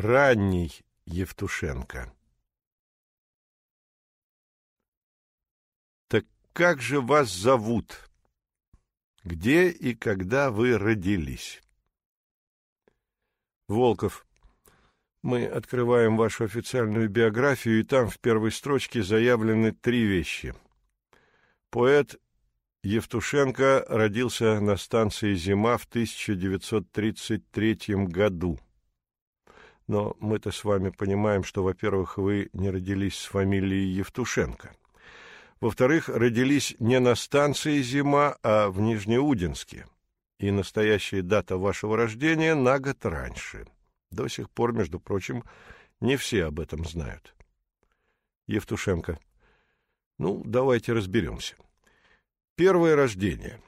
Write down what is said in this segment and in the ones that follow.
Ранний Евтушенко. Так как же вас зовут? Где и когда вы родились? Волков. Мы открываем вашу официальную биографию, и там в первой строчке заявлены три вещи. Поэт Евтушенко родился на станции «Зима» в 1933 году. Но мы-то с вами понимаем, что, во-первых, вы не родились с фамилией Евтушенко. Во-вторых, родились не на станции «Зима», а в Нижнеудинске. И настоящая дата вашего рождения на год раньше. До сих пор, между прочим, не все об этом знают. Евтушенко. Ну, давайте разберемся. Первое рождение.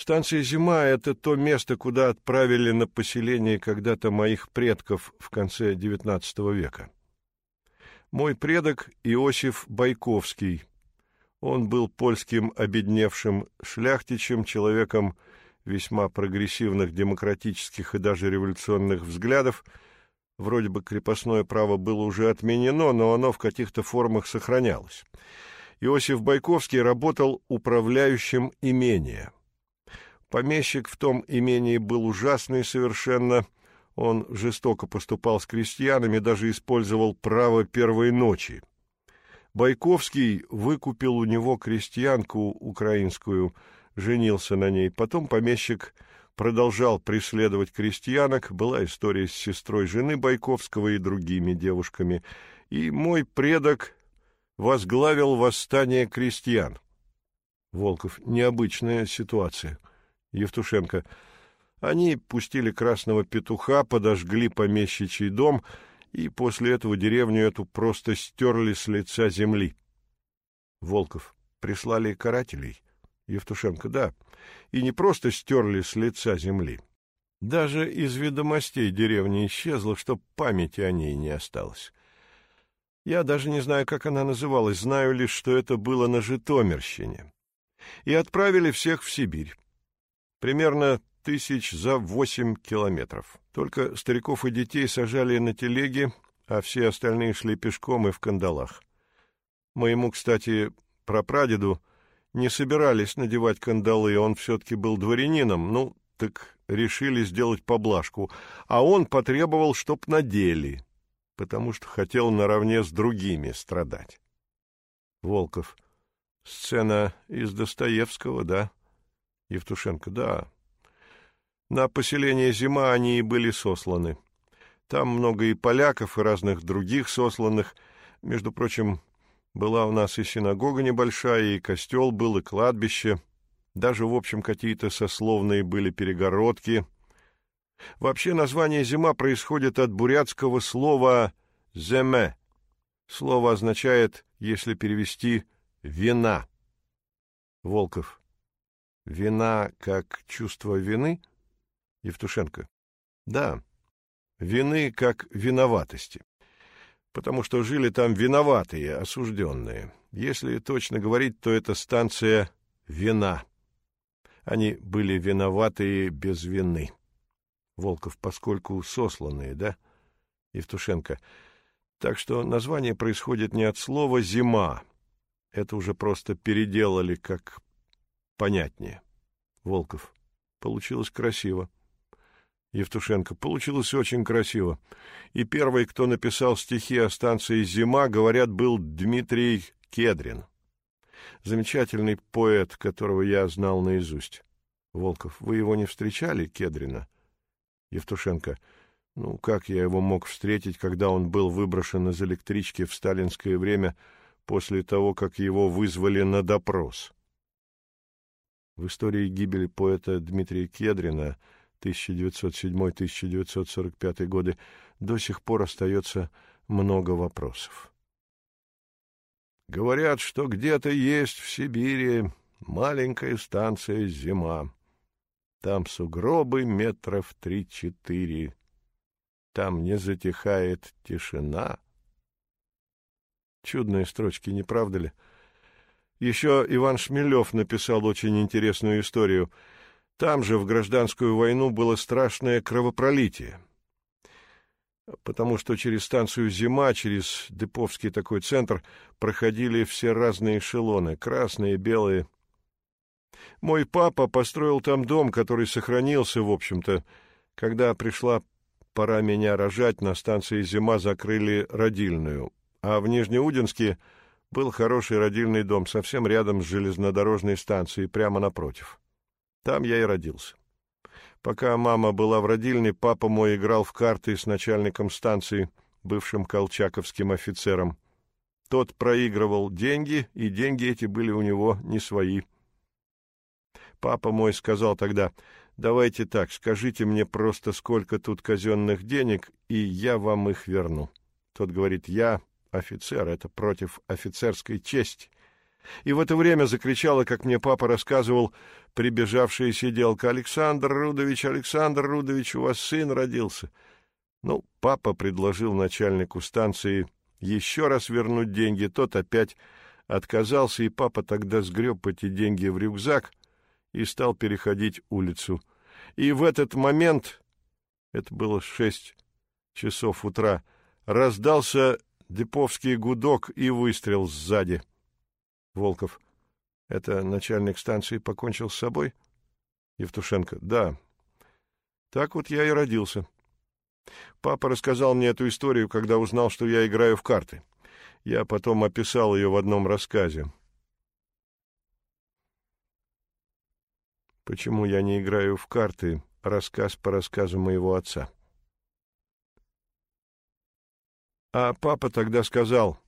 Станция «Зима» — это то место, куда отправили на поселение когда-то моих предков в конце XIX века. Мой предок Иосиф Байковский. Он был польским обедневшим шляхтичем, человеком весьма прогрессивных, демократических и даже революционных взглядов. Вроде бы крепостное право было уже отменено, но оно в каких-то формах сохранялось. Иосиф Байковский работал управляющим имения. Помещик в том имении был ужасный совершенно. Он жестоко поступал с крестьянами, даже использовал право первой ночи. Байковский выкупил у него крестьянку украинскую, женился на ней. Потом помещик продолжал преследовать крестьянок. Была история с сестрой жены Байковского и другими девушками. И мой предок возглавил восстание крестьян. Волков. Необычная ситуация. Евтушенко. Они пустили красного петуха, подожгли помещичий дом, и после этого деревню эту просто стерли с лица земли. Волков. Прислали карателей. Евтушенко. Да. И не просто стерли с лица земли. Даже из ведомостей деревни исчезло, что памяти о ней не осталось. Я даже не знаю, как она называлась, знаю лишь, что это было на Житомирщине. И отправили всех в Сибирь. Примерно тысяч за восемь километров. Только стариков и детей сажали на телеги, а все остальные шли пешком и в кандалах. Моему, кстати, прапрадеду не собирались надевать кандалы, он все-таки был дворянином, ну, так решили сделать поблажку, а он потребовал, чтоб надели потому что хотел наравне с другими страдать. Волков. Сцена из Достоевского, да? Евтушенко. Да. На поселение Зима они и были сосланы. Там много и поляков, и разных других сосланных. Между прочим, была у нас и синагога небольшая, и костел был, и кладбище. Даже, в общем, какие-то сословные были перегородки — Вообще название «зима» происходит от бурятского слова «земе». Слово означает, если перевести, «вина». Волков. Вина как чувство вины? Евтушенко. Да, вины как виноватости. Потому что жили там виноватые, осужденные. Если точно говорить, то это станция «вина». Они были виноватые без вины. Волков, поскольку сосланные, да? Евтушенко. Так что название происходит не от слова «зима». Это уже просто переделали как понятнее. Волков. Получилось красиво. Евтушенко. Получилось очень красиво. И первый, кто написал стихи о станции «Зима», говорят, был Дмитрий Кедрин. Замечательный поэт, которого я знал наизусть. Волков. Вы его не встречали, Кедрина? — Евтушенко. Ну, как я его мог встретить, когда он был выброшен из электрички в сталинское время после того, как его вызвали на допрос? В истории гибели поэта Дмитрия Кедрина 1907-1945 годы до сих пор остается много вопросов. Говорят, что где-то есть в Сибири маленькая станция «Зима». Там сугробы метров три-четыре. Там не затихает тишина. Чудные строчки, не правда ли? Еще Иван Шмелев написал очень интересную историю. Там же в гражданскую войну было страшное кровопролитие. потому что через станцию «Зима», через Деповский такой центр, проходили все разные эшелоны, красные, белые. Мой папа построил там дом, который сохранился, в общем-то. Когда пришла пора меня рожать, на станции «Зима» закрыли родильную, а в Нижнеудинске был хороший родильный дом, совсем рядом с железнодорожной станцией, прямо напротив. Там я и родился. Пока мама была в родильне, папа мой играл в карты с начальником станции, бывшим колчаковским офицером. Тот проигрывал деньги, и деньги эти были у него не свои. Папа мой сказал тогда, «Давайте так, скажите мне просто, сколько тут казенных денег, и я вам их верну». Тот говорит, «Я офицер, это против офицерской чести». И в это время закричала, как мне папа рассказывал, прибежавшая сиделка, «Александр Рудович, Александр Рудович, у вас сын родился». Ну, папа предложил начальнику станции еще раз вернуть деньги, тот опять отказался, и папа тогда сгреб эти деньги в рюкзак и стал переходить улицу. И в этот момент, это было шесть часов утра, раздался деповский гудок и выстрел сзади. Волков. Это начальник станции покончил с собой? Евтушенко. Да. Так вот я и родился. Папа рассказал мне эту историю, когда узнал, что я играю в карты. Я потом описал ее в одном рассказе. Почему я не играю в карты? Рассказ по рассказу моего отца. А папа тогда сказал,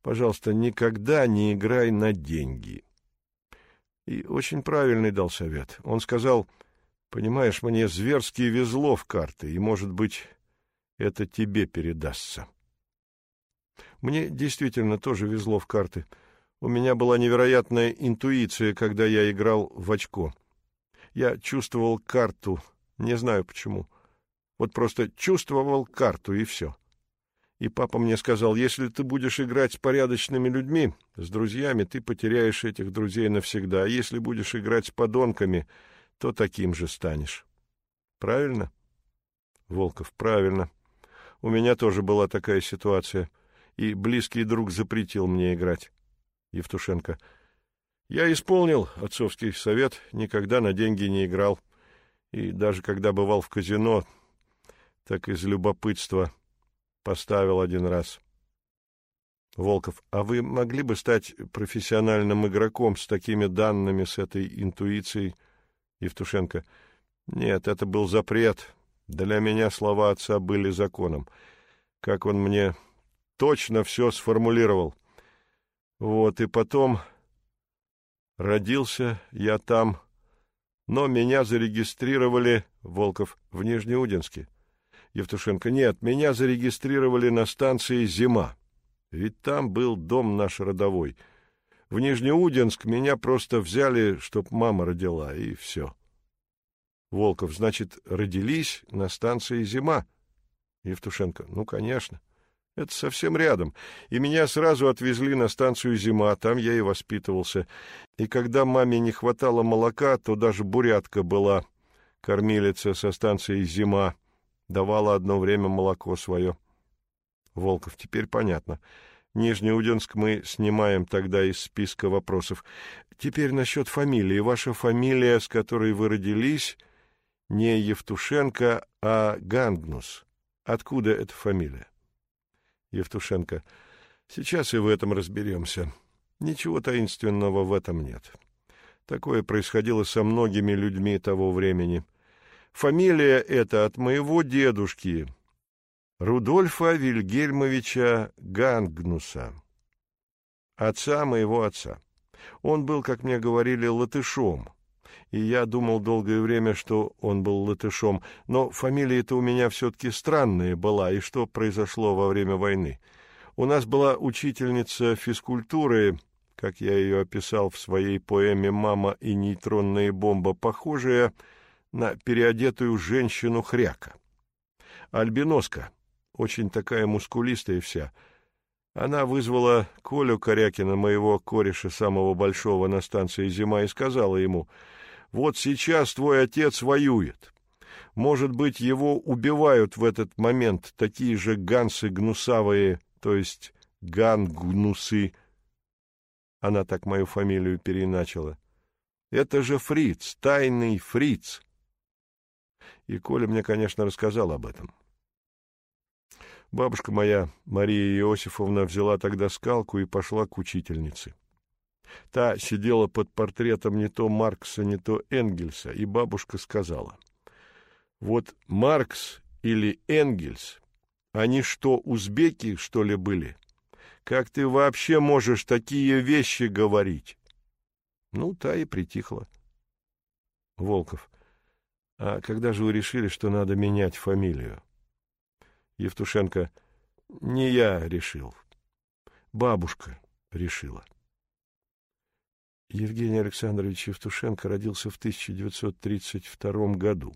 пожалуйста, никогда не играй на деньги. И очень правильный дал совет. Он сказал, понимаешь, мне зверски везло в карты, и, может быть, это тебе передастся. Мне действительно тоже везло в карты. У меня была невероятная интуиция, когда я играл в очко. Я чувствовал карту, не знаю почему. Вот просто чувствовал карту, и все. — и папа мне сказал, если ты будешь играть с порядочными людьми, с друзьями, ты потеряешь этих друзей навсегда, а если будешь играть с подонками, то таким же станешь. Правильно? Волков, правильно. У меня тоже была такая ситуация, и близкий друг запретил мне играть. Евтушенко, я исполнил отцовский совет, никогда на деньги не играл, и даже когда бывал в казино, так из любопытства — Поставил один раз. Волков, а вы могли бы стать профессиональным игроком с такими данными, с этой интуицией? Евтушенко, нет, это был запрет. Для меня слова отца были законом. Как он мне точно все сформулировал. Вот, и потом родился я там, но меня зарегистрировали, Волков, в Нижнеудинске. Евтушенко. Нет, меня зарегистрировали на станции «Зима». Ведь там был дом наш родовой. В Нижнеудинск меня просто взяли, чтоб мама родила, и все. Волков. Значит, родились на станции «Зима». Евтушенко. Ну, конечно. Это совсем рядом. И меня сразу отвезли на станцию «Зима», там я и воспитывался. И когда маме не хватало молока, то даже бурятка была, кормилица со станции «Зима» давала одно время молоко свое. Волков, теперь понятно. Нижнеудинск мы снимаем тогда из списка вопросов. Теперь насчет фамилии. Ваша фамилия, с которой вы родились, не Евтушенко, а Гангнус. Откуда эта фамилия? Евтушенко. Сейчас и в этом разберемся. Ничего таинственного в этом нет. Такое происходило со многими людьми того времени — Фамилия эта от моего дедушки, Рудольфа Вильгельмовича Гангнуса, отца моего отца. Он был, как мне говорили, латышом, и я думал долгое время, что он был латышом, но фамилия-то у меня все-таки странная была, и что произошло во время войны. У нас была учительница физкультуры, как я ее описал в своей поэме «Мама и нейтронная бомба», похожая на переодетую женщину хряка. Альбиноска, очень такая мускулистая вся, она вызвала Колю Корякина, моего кореша самого большого на станции «Зима», и сказала ему, «Вот сейчас твой отец воюет. Может быть, его убивают в этот момент такие же гансы гнусавые, то есть гангнусы. Она так мою фамилию переначала. Это же фриц, тайный фриц. И Коля мне, конечно, рассказал об этом. Бабушка моя, Мария Иосифовна, взяла тогда скалку и пошла к учительнице. Та сидела под портретом не то Маркса, не то Энгельса, и бабушка сказала, «Вот Маркс или Энгельс, они что, узбеки, что ли, были? Как ты вообще можешь такие вещи говорить?» Ну, та и притихла. Волков, а когда же вы решили, что надо менять фамилию? Евтушенко, не я решил. Бабушка решила. Евгений Александрович Евтушенко родился в 1932 году.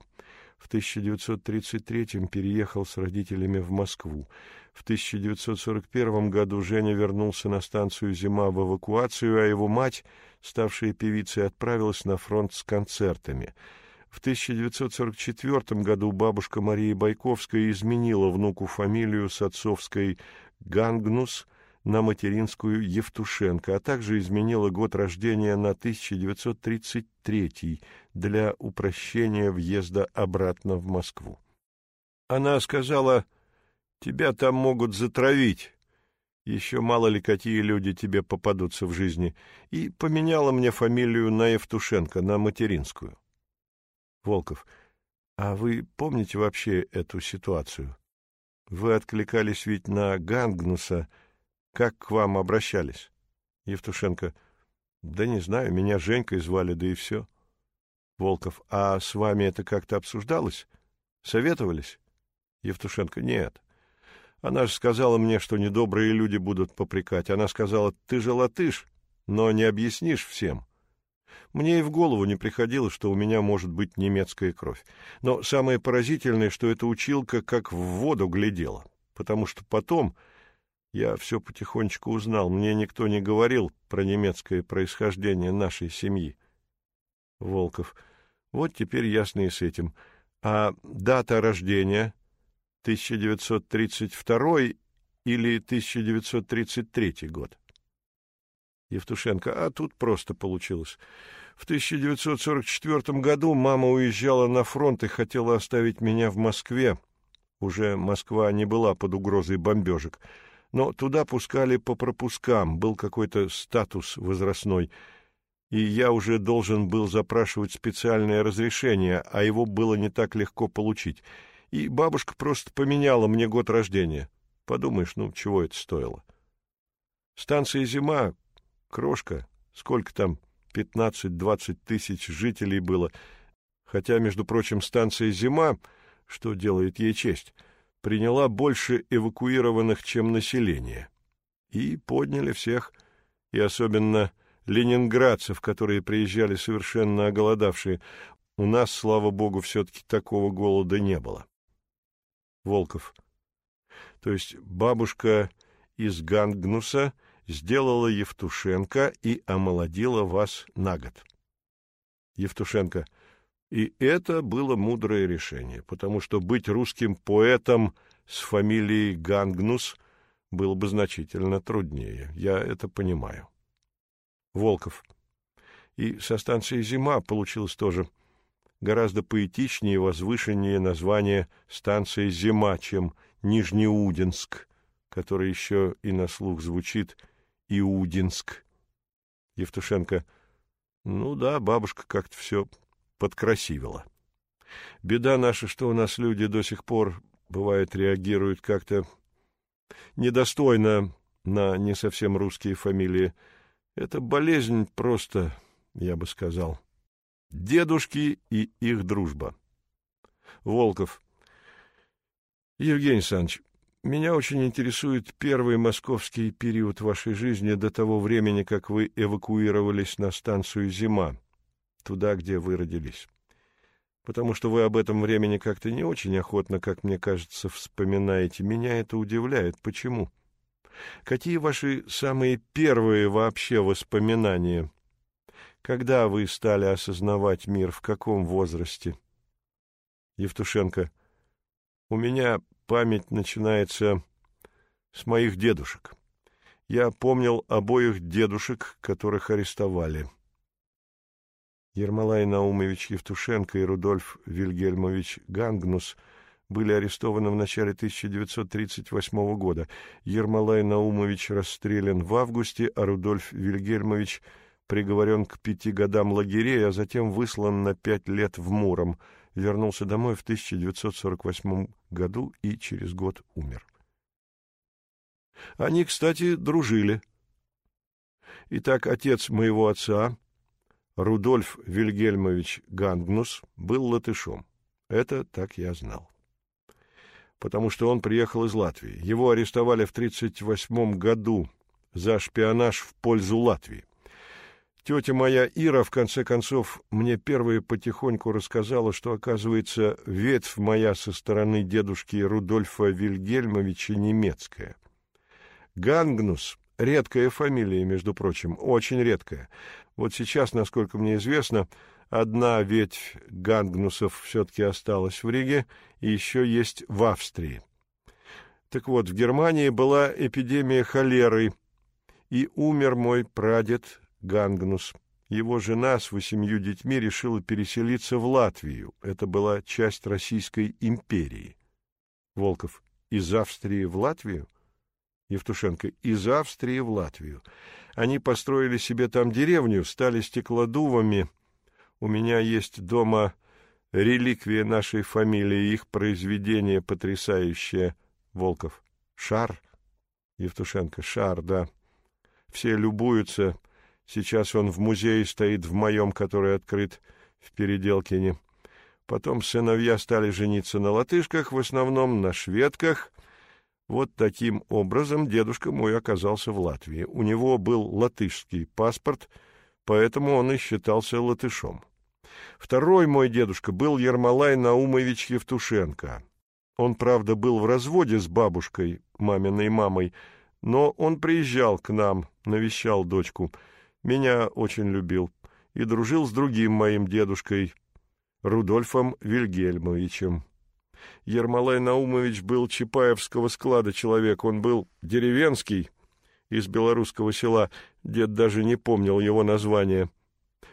В 1933 переехал с родителями в Москву. В 1941 году Женя вернулся на станцию «Зима» в эвакуацию, а его мать, ставшая певицей, отправилась на фронт с концертами. В 1944 году бабушка Мария Байковская изменила внуку фамилию с отцовской «Гангнус», на материнскую Евтушенко, а также изменила год рождения на 1933 для упрощения въезда обратно в Москву. Она сказала, «Тебя там могут затравить, еще мало ли какие люди тебе попадутся в жизни, и поменяла мне фамилию на Евтушенко, на материнскую». Волков, а вы помните вообще эту ситуацию? Вы откликались ведь на Гангнуса, — как к вам обращались? Евтушенко. Да не знаю, меня Женькой звали, да и все. Волков. А с вами это как-то обсуждалось? Советовались? Евтушенко. Нет. Она же сказала мне, что недобрые люди будут попрекать. Она сказала, ты же латыш, но не объяснишь всем. Мне и в голову не приходило, что у меня может быть немецкая кровь. Но самое поразительное, что эта училка как в воду глядела, потому что потом я все потихонечку узнал. Мне никто не говорил про немецкое происхождение нашей семьи. Волков. Вот теперь ясно и с этим. А дата рождения 1932 или 1933 год? Евтушенко. А тут просто получилось. В 1944 году мама уезжала на фронт и хотела оставить меня в Москве. Уже Москва не была под угрозой бомбежек но туда пускали по пропускам, был какой-то статус возрастной, и я уже должен был запрашивать специальное разрешение, а его было не так легко получить. И бабушка просто поменяла мне год рождения. Подумаешь, ну, чего это стоило? Станция «Зима», крошка, сколько там, пятнадцать-двадцать тысяч жителей было, хотя, между прочим, станция «Зима», что делает ей честь — приняла больше эвакуированных, чем население. И подняли всех, и особенно ленинградцев, которые приезжали совершенно оголодавшие. У нас, слава богу, все-таки такого голода не было. Волков. То есть бабушка из Гангнуса сделала Евтушенко и омолодила вас на год. Евтушенко. — и это было мудрое решение, потому что быть русским поэтом с фамилией Гангнус было бы значительно труднее. Я это понимаю. Волков. И со станции «Зима» получилось тоже гораздо поэтичнее и возвышеннее название станции «Зима», чем Нижнеудинск, который еще и на слух звучит Иудинск. Евтушенко. Ну да, бабушка как-то все подкрасивила. Беда наша, что у нас люди до сих пор, бывает, реагируют как-то недостойно на не совсем русские фамилии. Это болезнь просто, я бы сказал. Дедушки и их дружба. Волков. Евгений Александрович, меня очень интересует первый московский период вашей жизни до того времени, как вы эвакуировались на станцию «Зима» туда, где вы родились. Потому что вы об этом времени как-то не очень охотно, как мне кажется, вспоминаете. Меня это удивляет. Почему? Какие ваши самые первые вообще воспоминания? Когда вы стали осознавать мир, в каком возрасте? Евтушенко. У меня память начинается с моих дедушек. Я помнил обоих дедушек, которых арестовали. Ермолай Наумович Евтушенко и Рудольф Вильгельмович Гангнус были арестованы в начале 1938 года. Ермолай Наумович расстрелян в августе, а Рудольф Вильгельмович приговорен к пяти годам лагерей, а затем выслан на пять лет в Муром. Вернулся домой в 1948 году и через год умер. Они, кстати, дружили. Итак, отец моего отца, Рудольф Вильгельмович Гангнус, был латышом. Это так я знал. Потому что он приехал из Латвии. Его арестовали в 1938 году за шпионаж в пользу Латвии. Тетя моя Ира, в конце концов, мне первая потихоньку рассказала, что, оказывается, ветвь моя со стороны дедушки Рудольфа Вильгельмовича немецкая. Гангнус — редкая фамилия, между прочим, очень редкая. Вот сейчас, насколько мне известно, одна ветвь Гангнусов все-таки осталась в Риге, и еще есть в Австрии. Так вот, в Германии была эпидемия холеры, и умер мой прадед Гангнус. Его жена с восемью детьми решила переселиться в Латвию. Это была часть Российской империи. Волков. Из Австрии в Латвию? Евтушенко. Из Австрии в Латвию. Они построили себе там деревню, стали стеклодувами. У меня есть дома реликвия нашей фамилии, их произведение потрясающее. Волков. Шар? Евтушенко. Шар, да. Все любуются. Сейчас он в музее стоит в моем, который открыт в Переделкине. Потом сыновья стали жениться на латышках, в основном на шведках — вот таким образом дедушка мой оказался в Латвии. У него был латышский паспорт, поэтому он и считался латышом. Второй мой дедушка был Ермолай Наумович Евтушенко. Он, правда, был в разводе с бабушкой, маминой мамой, но он приезжал к нам, навещал дочку. Меня очень любил и дружил с другим моим дедушкой, Рудольфом Вильгельмовичем. Ермолай Наумович был Чапаевского склада человек, он был деревенский, из белорусского села, дед даже не помнил его название.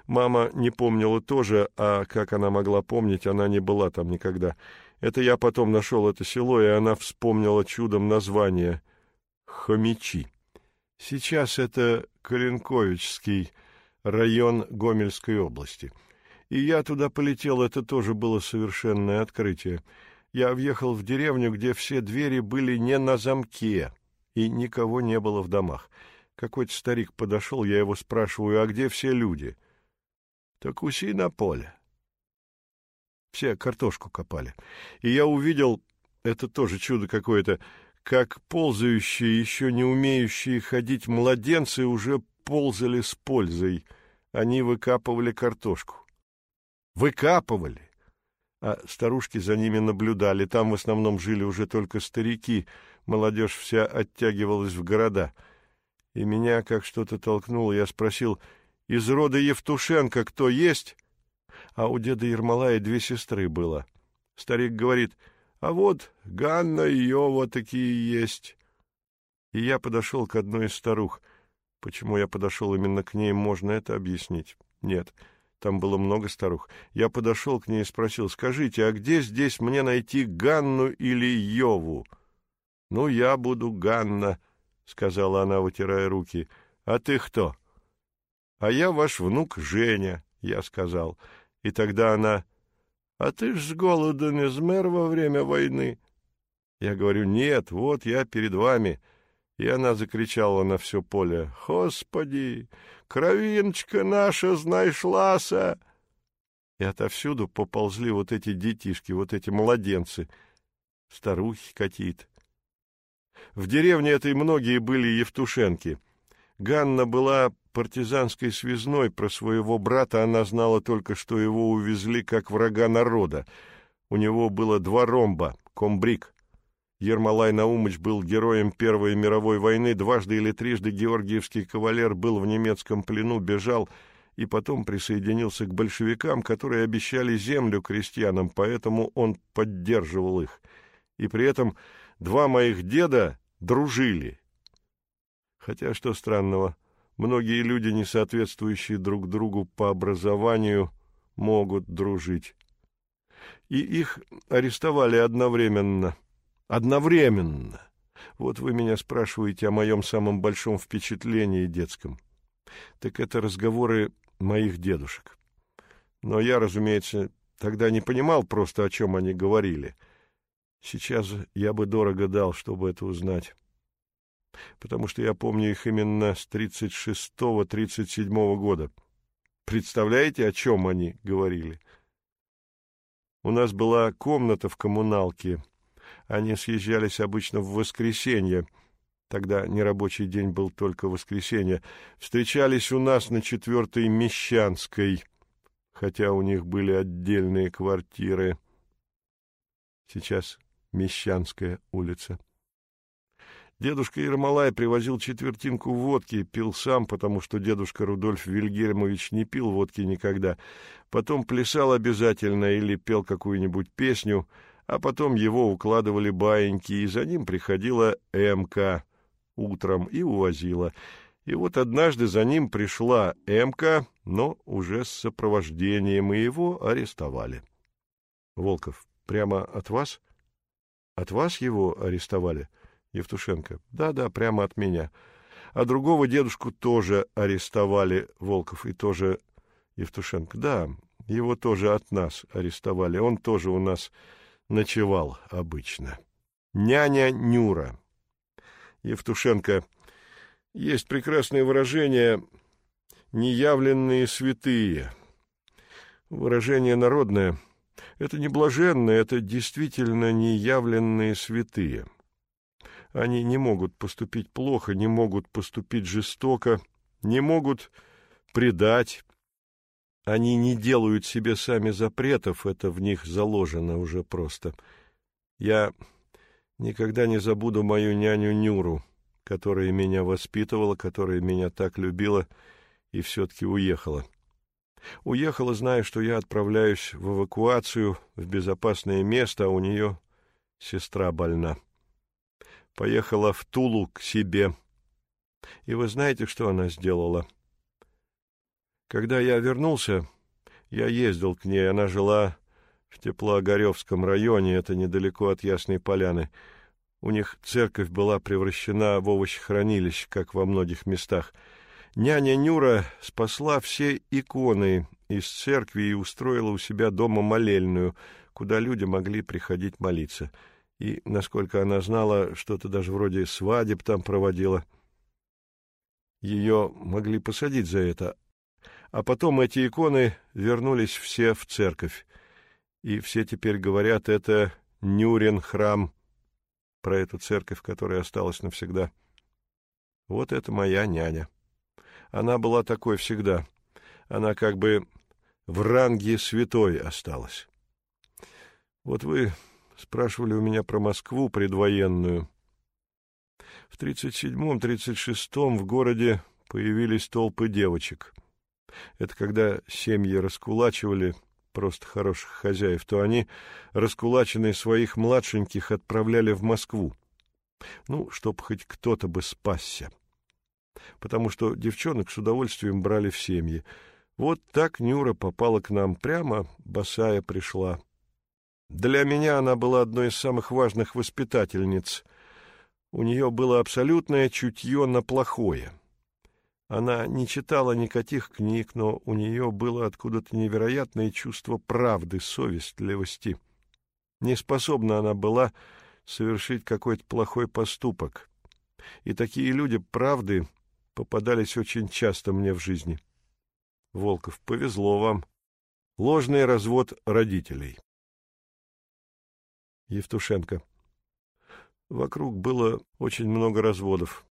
Мама не помнила тоже, а как она могла помнить, она не была там никогда. Это я потом нашел это село, и она вспомнила чудом название — Хомичи. Сейчас это Калинковичский район Гомельской области. И я туда полетел, это тоже было совершенное открытие я въехал в деревню, где все двери были не на замке, и никого не было в домах. Какой-то старик подошел, я его спрашиваю, а где все люди? Так уси на поле. Все картошку копали. И я увидел, это тоже чудо какое-то, как ползающие, еще не умеющие ходить младенцы уже ползали с пользой. Они выкапывали картошку. Выкапывали! а старушки за ними наблюдали. Там в основном жили уже только старики, молодежь вся оттягивалась в города. И меня как что-то толкнуло, я спросил, из рода Евтушенко кто есть? А у деда Ермолая две сестры было. Старик говорит, а вот Ганна Йова такие есть. И я подошел к одной из старух. Почему я подошел именно к ней, можно это объяснить? Нет. — там было много старух. Я подошел к ней и спросил, скажите, а где здесь мне найти Ганну или Йову? — Ну, я буду Ганна, — сказала она, вытирая руки. — А ты кто? — А я ваш внук Женя, — я сказал. И тогда она... — А ты ж с голоду не змер во время войны? Я говорю, нет, вот я перед вами. И она закричала на все поле, «Господи, кровиночка наша знайшлася!» И отовсюду поползли вот эти детишки, вот эти младенцы, старухи какие-то. В деревне этой многие были Евтушенки. Ганна была партизанской связной, про своего брата она знала только, что его увезли как врага народа. У него было два ромба, комбриг — Ермолай Наумыч был героем Первой мировой войны, дважды или трижды георгиевский кавалер был в немецком плену, бежал и потом присоединился к большевикам, которые обещали землю крестьянам, поэтому он поддерживал их. И при этом два моих деда дружили. Хотя, что странного, многие люди, не соответствующие друг другу по образованию, могут дружить. И их арестовали одновременно. Одновременно! Вот вы меня спрашиваете о моем самом большом впечатлении детском. Так это разговоры моих дедушек. Но я, разумеется, тогда не понимал просто, о чем они говорили. Сейчас я бы дорого дал, чтобы это узнать. Потому что я помню их именно с 36-37 года. Представляете, о чем они говорили? У нас была комната в коммуналке. Они съезжались обычно в воскресенье — Тогда нерабочий день был только воскресенье. Встречались у нас на четвертой Мещанской, хотя у них были отдельные квартиры. Сейчас Мещанская улица. Дедушка Ермолай привозил четвертинку водки, пил сам, потому что дедушка Рудольф Вильгельмович не пил водки никогда. Потом плясал обязательно или пел какую-нибудь песню, а потом его укладывали баиньки, и за ним приходила МК утром и увозила. И вот однажды за ним пришла Эмка, но уже с сопровождением, и его арестовали. Волков, прямо от вас? От вас его арестовали? Евтушенко. Да-да, прямо от меня. А другого дедушку тоже арестовали, Волков, и тоже Евтушенко. Да, его тоже от нас арестовали. Он тоже у нас ночевал обычно. Няня Нюра. Евтушенко. Есть прекрасное выражение «неявленные святые». Выражение народное. Это не блаженные, это действительно неявленные святые. Они не могут поступить плохо, не могут поступить жестоко, не могут предать. Они не делают себе сами запретов, это в них заложено уже просто. Я Никогда не забуду мою няню Нюру, которая меня воспитывала, которая меня так любила и все-таки уехала. Уехала, зная, что я отправляюсь в эвакуацию в безопасное место, а у нее сестра больна. Поехала в Тулу к себе. И вы знаете, что она сделала? Когда я вернулся, я ездил к ней, она жила в Теплоогоревском районе, это недалеко от Ясной Поляны. У них церковь была превращена в овощехранилище, как во многих местах. Няня Нюра спасла все иконы из церкви и устроила у себя дома молельную, куда люди могли приходить молиться. И, насколько она знала, что-то даже вроде свадеб там проводила. Ее могли посадить за это. А потом эти иконы вернулись все в церковь и все теперь говорят, это Нюрин храм, про эту церковь, которая осталась навсегда. Вот это моя няня. Она была такой всегда. Она как бы в ранге святой осталась. Вот вы спрашивали у меня про Москву предвоенную. В 37-м, 36-м в городе появились толпы девочек. Это когда семьи раскулачивали, просто хороших хозяев, то они, раскулаченные своих младшеньких, отправляли в Москву. Ну, чтоб хоть кто-то бы спасся. Потому что девчонок с удовольствием брали в семьи. Вот так Нюра попала к нам, прямо босая пришла. Для меня она была одной из самых важных воспитательниц. У нее было абсолютное чутье на плохое — она не читала никаких книг, но у нее было откуда-то невероятное чувство правды, совестливости. Неспособна она была совершить какой-то плохой поступок. И такие люди, правды, попадались очень часто мне в жизни. Волков, повезло вам. Ложный развод родителей. Евтушенко. Вокруг было очень много разводов.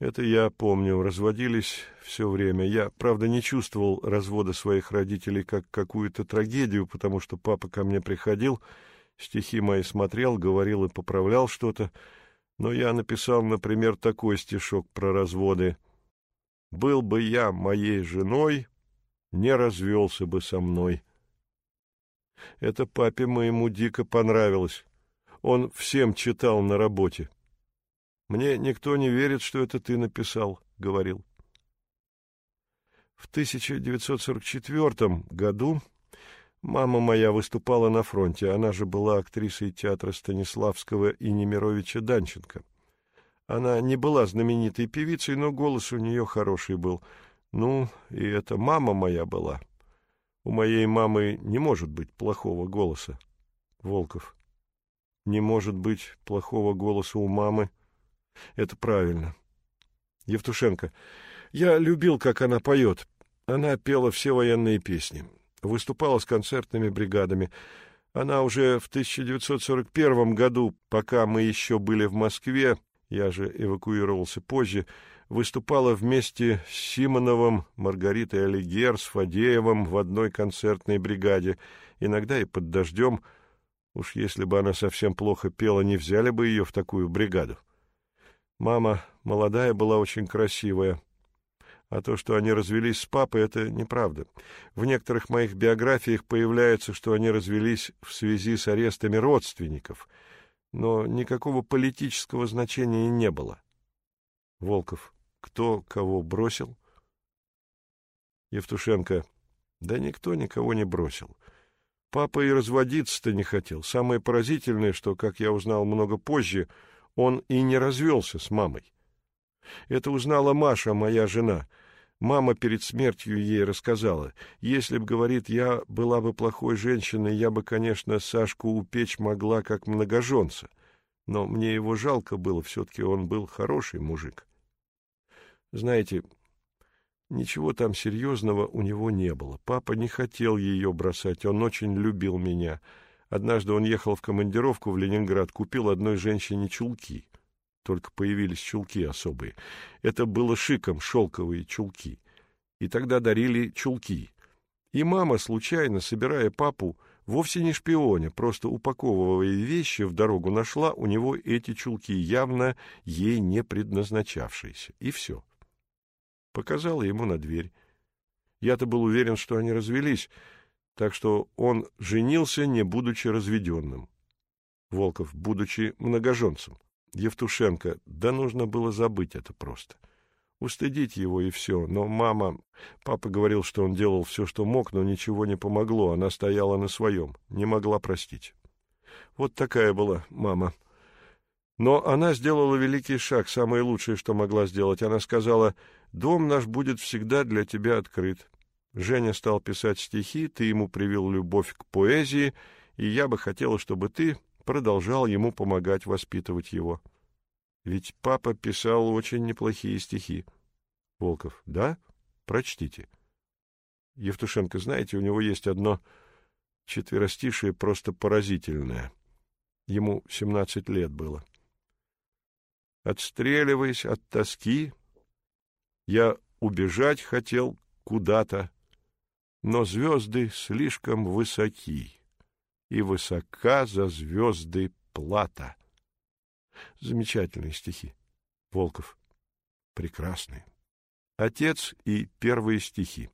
Это я помню, разводились все время. Я, правда, не чувствовал развода своих родителей как какую-то трагедию, потому что папа ко мне приходил, стихи мои смотрел, говорил и поправлял что-то. Но я написал, например, такой стишок про разводы. «Был бы я моей женой, не развелся бы со мной. Это папе моему дико понравилось. Он всем читал на работе. Мне никто не верит, что это ты написал, — говорил. В 1944 году мама моя выступала на фронте. Она же была актрисой театра Станиславского и Немировича Данченко. Она не была знаменитой певицей, но голос у нее хороший был. Ну, и это мама моя была. У моей мамы не может быть плохого голоса. Волков. Не может быть плохого голоса у мамы. Это правильно. Евтушенко. Я любил, как она поет. Она пела все военные песни. Выступала с концертными бригадами. Она уже в 1941 году, пока мы еще были в Москве, я же эвакуировался позже, выступала вместе с Симоновым, Маргаритой Алигер, с Фадеевым в одной концертной бригаде, иногда и под дождем. Уж если бы она совсем плохо пела, не взяли бы ее в такую бригаду. Мама молодая была очень красивая. А то, что они развелись с папой, это неправда. В некоторых моих биографиях появляется, что они развелись в связи с арестами родственников — но никакого политического значения не было. Волков. Кто кого бросил? Евтушенко. Да никто никого не бросил. Папа и разводиться-то не хотел. Самое поразительное, что, как я узнал много позже, он и не развелся с мамой. Это узнала Маша, моя жена — Мама перед смертью ей рассказала. Если б, говорит, я была бы плохой женщиной, я бы, конечно, Сашку упечь могла как многоженца. Но мне его жалко было, все-таки он был хороший мужик. Знаете, ничего там серьезного у него не было. Папа не хотел ее бросать, он очень любил меня. Однажды он ехал в командировку в Ленинград, купил одной женщине чулки — только появились чулки особые. Это было шиком, шелковые чулки. И тогда дарили чулки. И мама, случайно, собирая папу, вовсе не шпионя, просто упаковывая вещи, в дорогу нашла у него эти чулки, явно ей не предназначавшиеся. И все. Показала ему на дверь. Я-то был уверен, что они развелись, так что он женился, не будучи разведенным. Волков, будучи многоженцем. Евтушенко, да нужно было забыть это просто. Устыдить его и все. Но мама... Папа говорил, что он делал все, что мог, но ничего не помогло. Она стояла на своем, не могла простить. Вот такая была мама. Но она сделала великий шаг, самое лучшее, что могла сделать. Она сказала, «Дом наш будет всегда для тебя открыт». Женя стал писать стихи, ты ему привил любовь к поэзии, и я бы хотела, чтобы ты продолжал ему помогать воспитывать его. Ведь папа писал очень неплохие стихи. Волков. Да? Прочтите. Евтушенко, знаете, у него есть одно четверостишее просто поразительное. Ему семнадцать лет было. Отстреливаясь от тоски, я убежать хотел куда-то, но звезды слишком высоки и высока за звезды плата. Замечательные стихи. Волков. Прекрасные. Отец и первые стихи.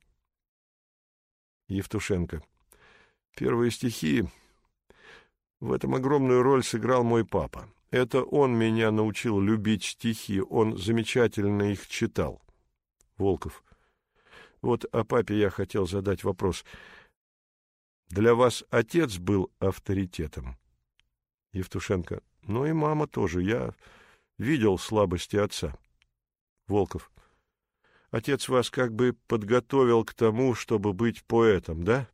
Евтушенко. Первые стихи... В этом огромную роль сыграл мой папа. Это он меня научил любить стихи, он замечательно их читал. Волков. Вот о папе я хотел задать вопрос. Для вас отец был авторитетом? Евтушенко. Ну и мама тоже. Я видел слабости отца. Волков. Отец вас как бы подготовил к тому, чтобы быть поэтом, да?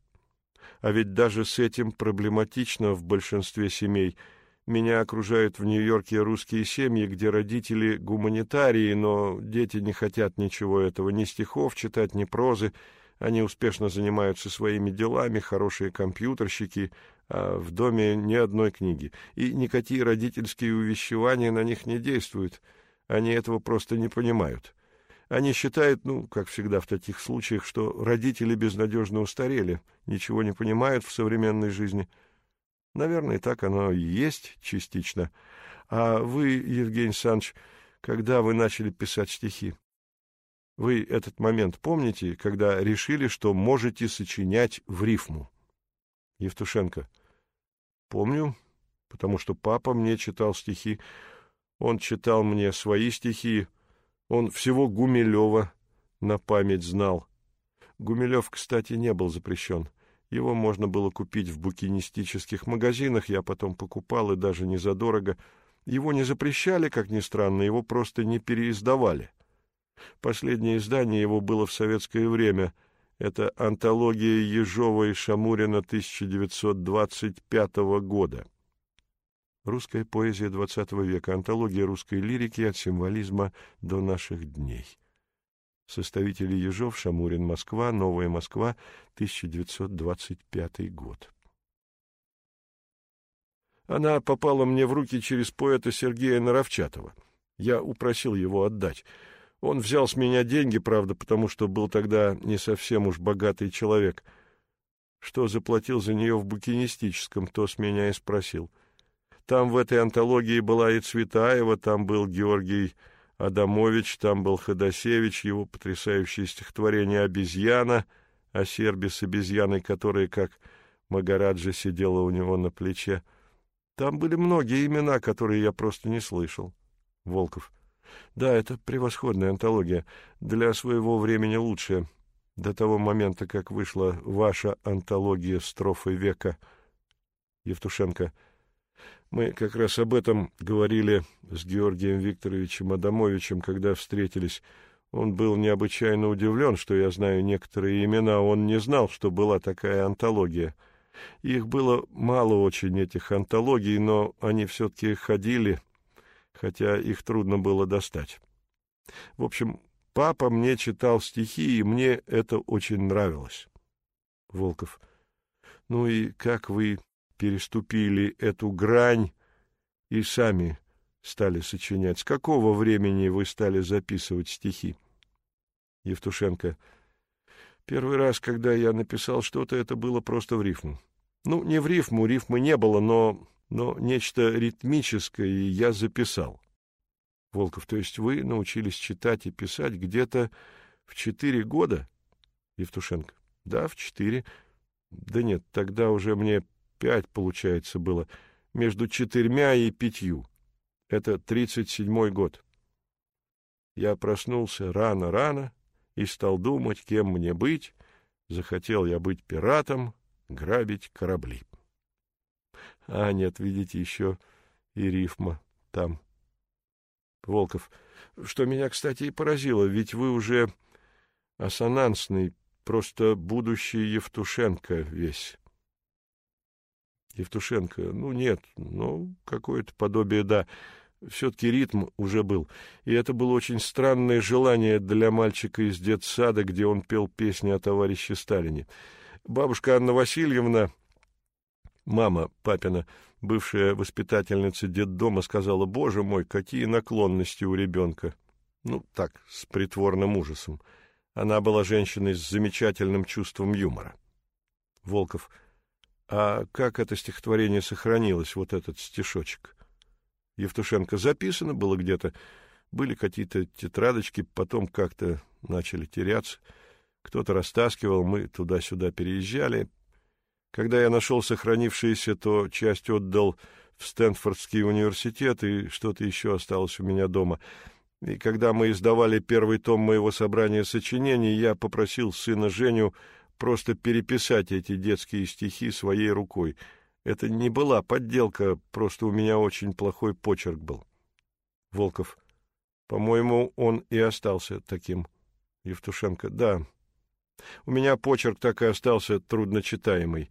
А ведь даже с этим проблематично в большинстве семей. Меня окружают в Нью-Йорке русские семьи, где родители гуманитарии, но дети не хотят ничего этого, ни стихов читать, ни прозы. Они успешно занимаются своими делами, хорошие компьютерщики, а в доме ни одной книги. И никакие родительские увещевания на них не действуют. Они этого просто не понимают. Они считают, ну, как всегда в таких случаях, что родители безнадежно устарели, ничего не понимают в современной жизни. Наверное, так оно и есть частично. А вы, Евгений Александрович, когда вы начали писать стихи? Вы этот момент помните, когда решили, что можете сочинять в рифму? Евтушенко. Помню, потому что папа мне читал стихи. Он читал мне свои стихи. Он всего Гумилева на память знал. Гумилев, кстати, не был запрещен. Его можно было купить в букинистических магазинах, я потом покупал и даже не задорого. Его не запрещали, как ни странно, его просто не переиздавали. Последнее издание его было в советское время. Это антология Ежова и Шамурина 1925 года. Русская поэзия XX века. Антология русской лирики от символизма до наших дней. Составители Ежов, Шамурин, Москва, Новая Москва, 1925 год. Она попала мне в руки через поэта Сергея Наровчатова. Я упросил его отдать. Он взял с меня деньги, правда, потому что был тогда не совсем уж богатый человек. Что заплатил за нее в букинистическом, то с меня и спросил. Там в этой антологии была и Цветаева, там был Георгий Адамович, там был Ходосевич, его потрясающее стихотворение «Обезьяна», о сербе с обезьяной, которая, как Магараджа, сидела у него на плече. Там были многие имена, которые я просто не слышал. Волков. Да, это превосходная антология. Для своего времени лучшая. До того момента, как вышла ваша антология строфы века. Евтушенко. Мы как раз об этом говорили с Георгием Викторовичем Адамовичем, когда встретились. Он был необычайно удивлен, что я знаю некоторые имена. Он не знал, что была такая антология. Их было мало очень, этих антологий, но они все-таки ходили, хотя их трудно было достать. В общем, папа мне читал стихи, и мне это очень нравилось. Волков. Ну и как вы переступили эту грань и сами стали сочинять? С какого времени вы стали записывать стихи? Евтушенко. Первый раз, когда я написал что-то, это было просто в рифму. Ну, не в рифму, рифмы не было, но, но нечто ритмическое я записал. Волков, то есть вы научились читать и писать где-то в четыре года? Евтушенко. Да, в четыре. Да нет, тогда уже мне пять, получается, было. Между четырьмя и пятью. Это тридцать седьмой год. Я проснулся рано-рано, и стал думать, кем мне быть. Захотел я быть пиратом, грабить корабли. А нет, видите, еще и рифма там. Волков, что меня, кстати, и поразило, ведь вы уже ассонансный, просто будущий Евтушенко весь. Евтушенко, ну нет, ну какое-то подобие, да все-таки ритм уже был, и это было очень странное желание для мальчика из детсада, где он пел песни о товарище Сталине. Бабушка Анна Васильевна, мама папина, бывшая воспитательница детдома, сказала, «Боже мой, какие наклонности у ребенка!» Ну, так, с притворным ужасом. Она была женщиной с замечательным чувством юмора. Волков, а как это стихотворение сохранилось, вот этот стишочек? — Евтушенко. Записано было где-то. Были какие-то тетрадочки, потом как-то начали теряться. Кто-то растаскивал, мы туда-сюда переезжали. Когда я нашел сохранившиеся, то часть отдал в Стэнфордский университет, и что-то еще осталось у меня дома. И когда мы издавали первый том моего собрания сочинений, я попросил сына Женю просто переписать эти детские стихи своей рукой — это не была подделка, просто у меня очень плохой почерк был. Волков. По-моему, он и остался таким. Евтушенко. Да. У меня почерк так и остался трудночитаемый.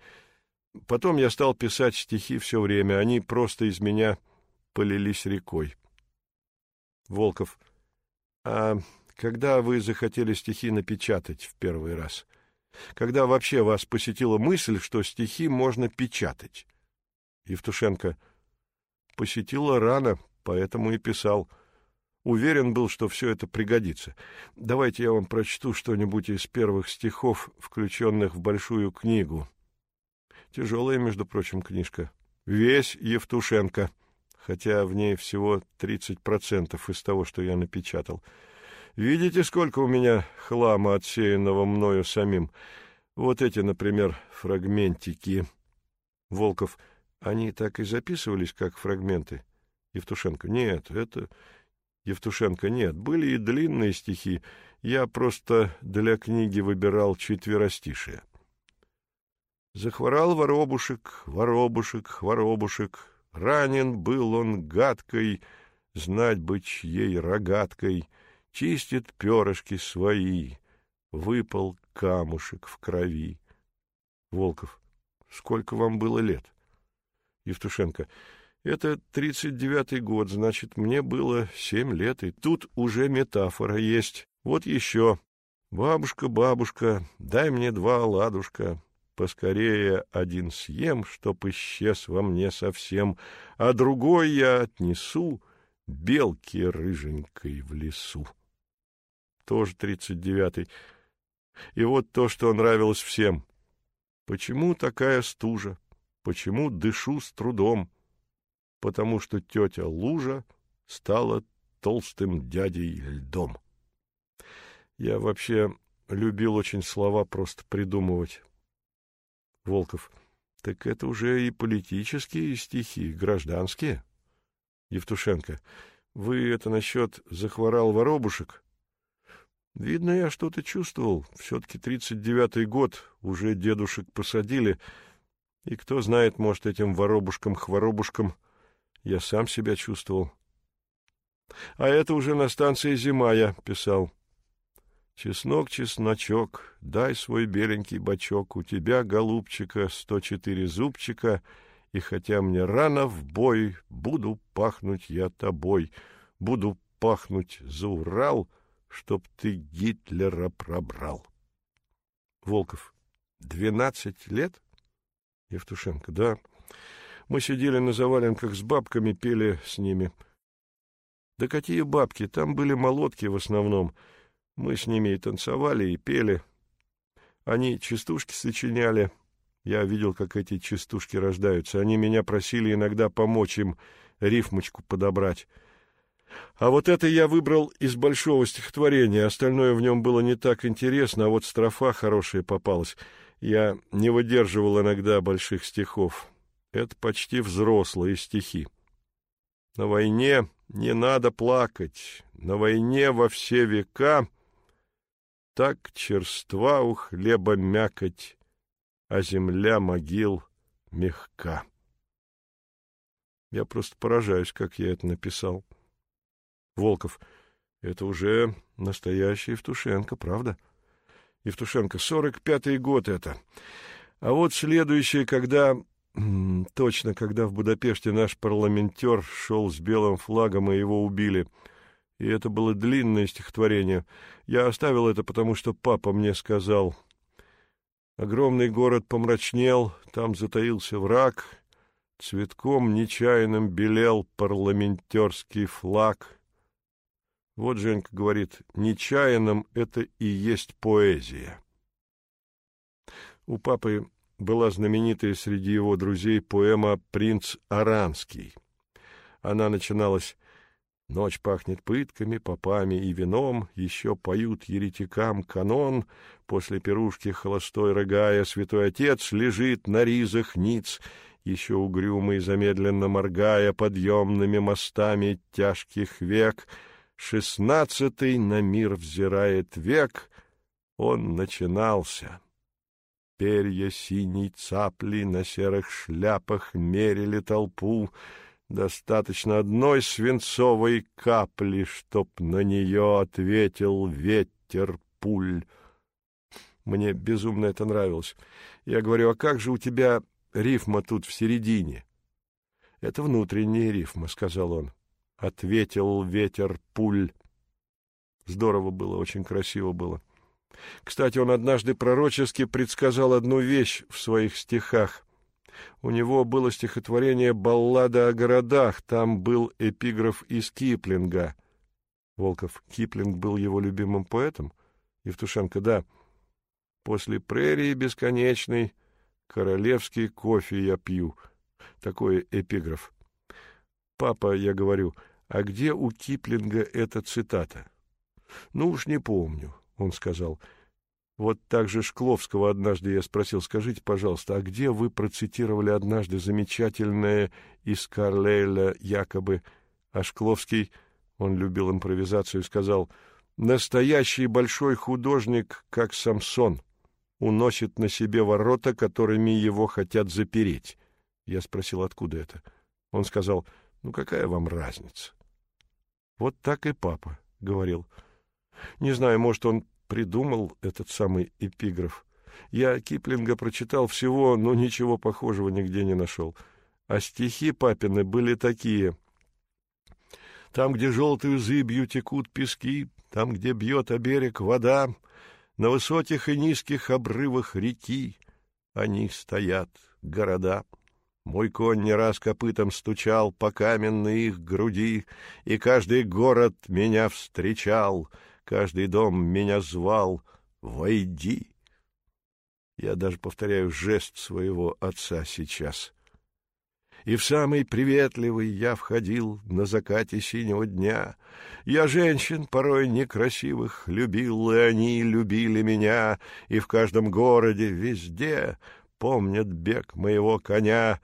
Потом я стал писать стихи все время. Они просто из меня полились рекой. Волков. А когда вы захотели стихи напечатать в первый раз? — когда вообще вас посетила мысль, что стихи можно печатать? Евтушенко. Посетила рано, поэтому и писал. Уверен был, что все это пригодится. Давайте я вам прочту что-нибудь из первых стихов, включенных в большую книгу. Тяжелая, между прочим, книжка. Весь Евтушенко, хотя в ней всего 30% из того, что я напечатал. Видите, сколько у меня хлама, отсеянного мною самим? Вот эти, например, фрагментики. Волков. Они так и записывались, как фрагменты? Евтушенко. Нет, это... Евтушенко. Нет, были и длинные стихи. Я просто для книги выбирал четверостишие. Захворал воробушек, воробушек, воробушек. Ранен был он гадкой, знать бы чьей рогаткой. Чистит перышки свои, выпал камушек в крови. Волков. Сколько вам было лет? Евтушенко. Это тридцать девятый год, значит, мне было семь лет, и тут уже метафора есть. Вот еще. Бабушка, бабушка, дай мне два оладушка. Поскорее один съем, чтоб исчез во мне совсем, а другой я отнесу белке рыженькой в лесу. Тоже тридцать девятый. И вот то, что нравилось всем. Почему такая стужа? Почему дышу с трудом? Потому что тетя Лужа стала толстым дядей льдом. Я вообще любил очень слова просто придумывать. Волков. Так это уже и политические стихи, гражданские. Евтушенко. Вы это насчет захворал воробушек? Видно, я что-то чувствовал. Все-таки тридцать девятый год, уже дедушек посадили. И кто знает, может, этим воробушкам-хворобушкам я сам себя чувствовал. А это уже на станции «Зима» я писал. Чеснок, чесночок, дай свой беленький бочок, у тебя, голубчика, сто четыре зубчика, и хотя мне рано в бой, буду пахнуть я тобой, буду пахнуть за Урал, чтоб ты Гитлера пробрал. Волков. Двенадцать лет? Евтушенко. Да. Мы сидели на заваленках с бабками, пели с ними. Да какие бабки? Там были молотки в основном. Мы с ними и танцевали, и пели. Они частушки сочиняли. Я видел, как эти частушки рождаются. Они меня просили иногда помочь им рифмочку подобрать. А вот это я выбрал из большого стихотворения. Остальное в нем было не так интересно, а вот строфа хорошая попалась. Я не выдерживал иногда больших стихов. Это почти взрослые стихи. На войне не надо плакать, на войне во все века — так черства у хлеба мякоть, а земля могил мягка. Я просто поражаюсь, как я это написал. Волков. Это уже настоящий Евтушенко, правда? Евтушенко. Сорок пятый год это. А вот следующее, когда... Точно, когда в Будапеште наш парламентер шел с белым флагом, и его убили — и это было длинное стихотворение. Я оставил это, потому что папа мне сказал. Огромный город помрачнел, там затаился враг, цветком нечаянным белел парламентерский флаг. Вот Женька говорит, нечаянным это и есть поэзия. У папы была знаменитая среди его друзей поэма «Принц Аранский». Она начиналась Ночь пахнет пытками, попами и вином, еще поют еретикам канон. После пирушки холостой рыгая святой отец лежит на ризах ниц, еще угрюмый, замедленно моргая подъемными мостами тяжких век. Шестнадцатый на мир взирает век, он начинался. Перья синей цапли на серых шляпах мерили толпу, Достаточно одной свинцовой капли, чтоб на нее ответил ветер пуль. Мне безумно это нравилось. Я говорю, а как же у тебя рифма тут в середине? — Это внутренняя рифма, — сказал он. Ответил ветер пуль. Здорово было, очень красиво было. Кстати, он однажды пророчески предсказал одну вещь в своих стихах — у него было стихотворение «Баллада о городах», там был эпиграф из Киплинга. Волков, Киплинг был его любимым поэтом? Евтушенко, да. После прерии бесконечной королевский кофе я пью. Такой эпиграф. Папа, я говорю, а где у Киплинга эта цитата? Ну уж не помню, он сказал. Вот так же Шкловского однажды я спросил, скажите, пожалуйста, а где вы процитировали однажды замечательное из Карлейля якобы, а Шкловский, он любил импровизацию, сказал, настоящий большой художник, как Самсон, уносит на себе ворота, которыми его хотят запереть. Я спросил, откуда это? Он сказал, ну какая вам разница? Вот так и папа говорил. Не знаю, может, он придумал этот самый эпиграф. Я Киплинга прочитал всего, но ничего похожего нигде не нашел. А стихи папины были такие. Там, где желтую зыбью текут пески, там, где бьет о берег вода, на высоких и низких обрывах реки они стоят, города. Мой конь не раз копытом стучал по каменной их груди, И каждый город меня встречал, каждый дом меня звал «Войди!». Я даже повторяю жест своего отца сейчас. И в самый приветливый я входил на закате синего дня. Я женщин порой некрасивых любил, и они любили меня, и в каждом городе везде помнят бег моего коня,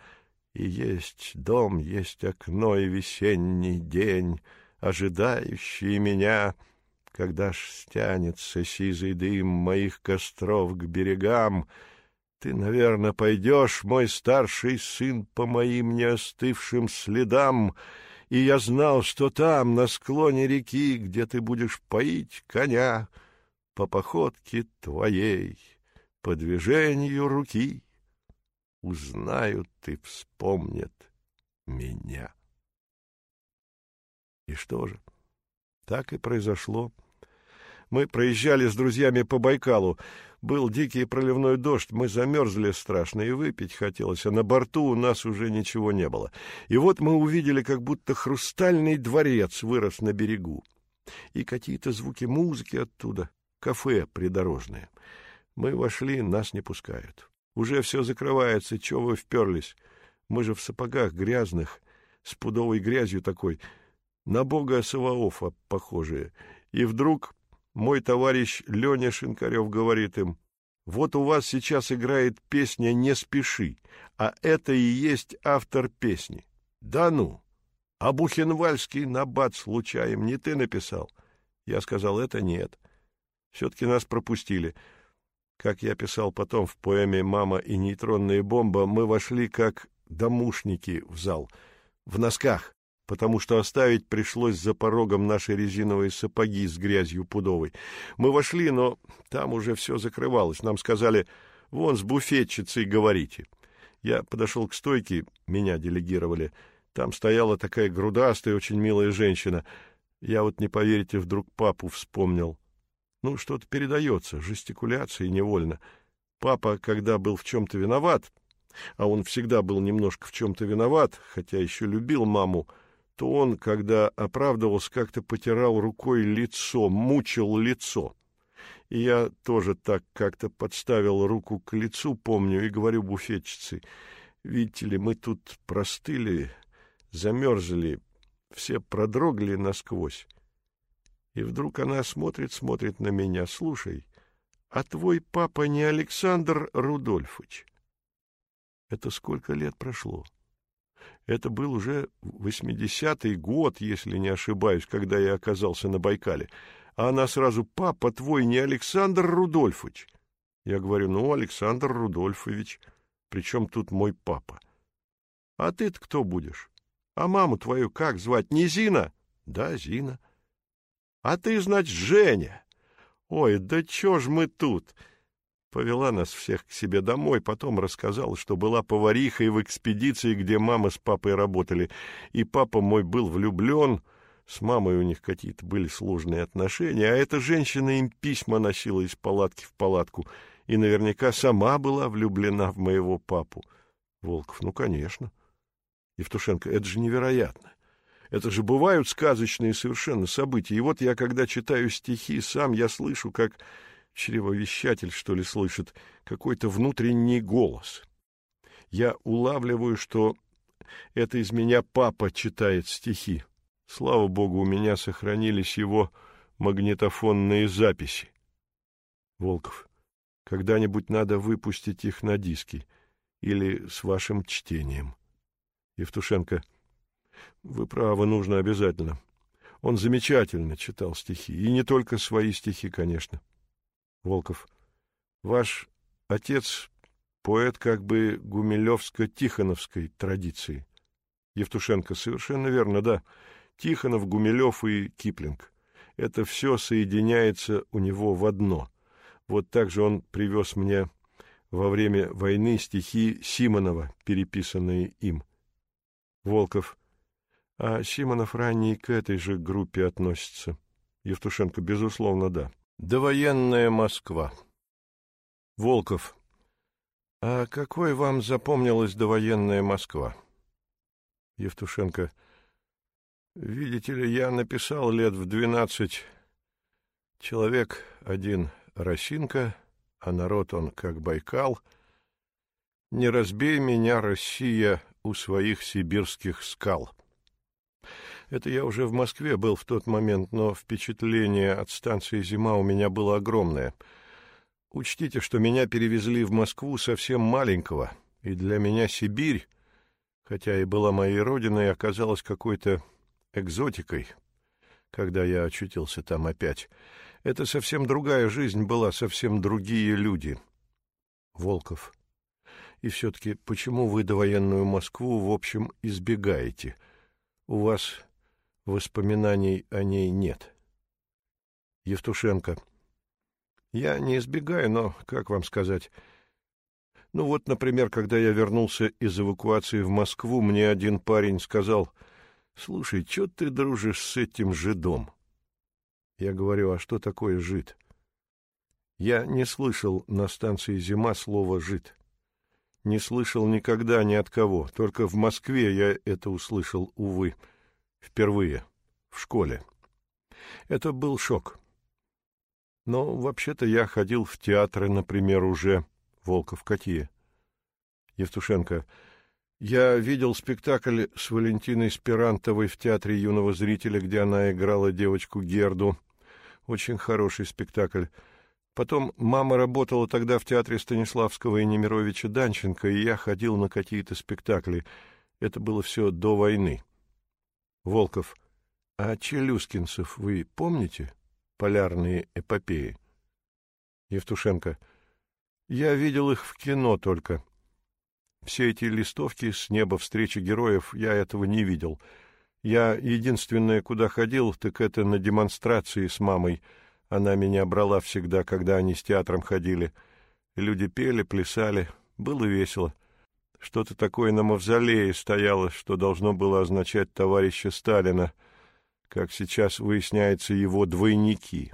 и есть дом, есть окно и весенний день, ожидающий меня, когда ж стянется сизый дым моих костров к берегам. Ты, наверное, пойдешь, мой старший сын, по моим неостывшим следам, и я знал, что там, на склоне реки, где ты будешь поить коня, по походке твоей, по движению руки узнают и вспомнят меня. И что же? Так и произошло. Мы проезжали с друзьями по Байкалу. Был дикий проливной дождь, мы замерзли страшно, и выпить хотелось, а на борту у нас уже ничего не было. И вот мы увидели, как будто хрустальный дворец вырос на берегу. И какие-то звуки музыки оттуда, кафе придорожное. Мы вошли, нас не пускают. Уже все закрывается, чего вы вперлись? Мы же в сапогах грязных, с пудовой грязью такой, на бога Саваофа похожие. И вдруг мой товарищ Леня Шинкарев говорит им, «Вот у вас сейчас играет песня «Не спеши», а это и есть автор песни». «Да ну! А Бухенвальский набат случаем не ты написал?» Я сказал, «Это нет». Все-таки нас пропустили — как я писал потом в поэме «Мама и нейтронная бомба», мы вошли как домушники в зал, в носках, потому что оставить пришлось за порогом наши резиновые сапоги с грязью пудовой. Мы вошли, но там уже все закрывалось. Нам сказали «Вон с буфетчицей говорите». Я подошел к стойке, меня делегировали. Там стояла такая грудастая, очень милая женщина. Я вот, не поверите, вдруг папу вспомнил. Ну, что-то передается, жестикуляции невольно. Папа, когда был в чем-то виноват, а он всегда был немножко в чем-то виноват, хотя еще любил маму, то он, когда оправдывался, как-то потирал рукой лицо, мучил лицо. И я тоже так как-то подставил руку к лицу, помню, и говорю буфетчице, видите ли, мы тут простыли, замерзли, все продрогли насквозь. И вдруг она смотрит, смотрит на меня. Слушай, а твой папа не Александр Рудольфович? Это сколько лет прошло? Это был уже восьмидесятый год, если не ошибаюсь, когда я оказался на Байкале. А она сразу, папа твой не Александр Рудольфович. Я говорю, ну, Александр Рудольфович, причем тут мой папа. А ты-то кто будешь? А маму твою как звать? Не Зина? Да, Зина. А ты, значит, Женя. Ой, да чё ж мы тут? Повела нас всех к себе домой, потом рассказала, что была поварихой в экспедиции, где мама с папой работали, и папа мой был влюблен, с мамой у них какие-то были сложные отношения, а эта женщина им письма носила из палатки в палатку, и наверняка сама была влюблена в моего папу. Волков, ну, конечно. Евтушенко, это же невероятно. Это же бывают сказочные совершенно события. И вот я, когда читаю стихи, сам я слышу, как чревовещатель, что ли, слышит, какой-то внутренний голос. Я улавливаю, что это из меня папа читает стихи. Слава богу, у меня сохранились его магнитофонные записи. Волков. Когда-нибудь надо выпустить их на диски или с вашим чтением. Евтушенко. Вы правы, нужно обязательно. Он замечательно читал стихи, и не только свои стихи, конечно. Волков. Ваш отец поэт как бы гумилевско-тихоновской традиции. Евтушенко. Совершенно верно, да. Тихонов, Гумилев и Киплинг. Это все соединяется у него в одно. Вот так же он привез мне во время войны стихи Симонова, переписанные им. Волков. А Симонов ранний к этой же группе относится. Евтушенко, безусловно, да. Довоенная Москва. Волков. А какой вам запомнилась довоенная Москва? Евтушенко. Видите ли, я написал лет в двенадцать. Человек один росинка, а народ он как Байкал. Не разбей меня, Россия, у своих сибирских скал. Это я уже в Москве был в тот момент, но впечатление от станции «Зима» у меня было огромное. Учтите, что меня перевезли в Москву совсем маленького, и для меня Сибирь, хотя и была моей родиной, оказалась какой-то экзотикой, когда я очутился там опять. Это совсем другая жизнь была, совсем другие люди. Волков. И все-таки почему вы довоенную Москву, в общем, избегаете? У вас воспоминаний о ней нет. Евтушенко. Я не избегаю, но, как вам сказать... Ну вот, например, когда я вернулся из эвакуации в Москву, мне один парень сказал, «Слушай, что ты дружишь с этим жидом?» Я говорю, а что такое жид? Я не слышал на станции «Зима» слова «жид». Не слышал никогда ни от кого, только в Москве я это услышал, увы, впервые, в школе. Это был шок. Но вообще-то я ходил в театры, например, уже. Волков, какие? Евтушенко. Я видел спектакль с Валентиной Спирантовой в Театре юного зрителя, где она играла девочку Герду. Очень хороший спектакль. Потом мама работала тогда в Театре Станиславского и Немировича Данченко, и я ходил на какие-то спектакли. Это было все до войны. Волков. А Челюскинцев вы помните? Полярные эпопеи. Евтушенко. Я видел их в кино только. Все эти листовки с неба встречи героев, я этого не видел. Я единственное, куда ходил, так это на демонстрации с мамой. Она меня брала всегда, когда они с театром ходили. Люди пели, плясали. Было весело. Что-то такое на мавзолее стояло, что должно было означать товарища Сталина, как сейчас выясняется, его двойники.